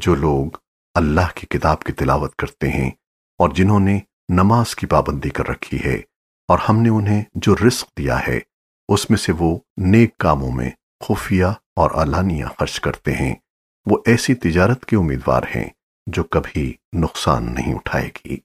جو لوگ اللہ کی کتاب کی تلاوت کرتے ہیں اور جنہوں نے نماز کی پابندی کر رکھی ہے اور ہم نے انہیں جو رزق دیا ہے، اس میں سے وہ نیک کاموں میں خفیہ اور علانیہ خرچ کرتے ہیں۔ وہ ایسی تجارت کے امیدوار ہیں جو کبھی نقصان نہیں اٹھائے گی۔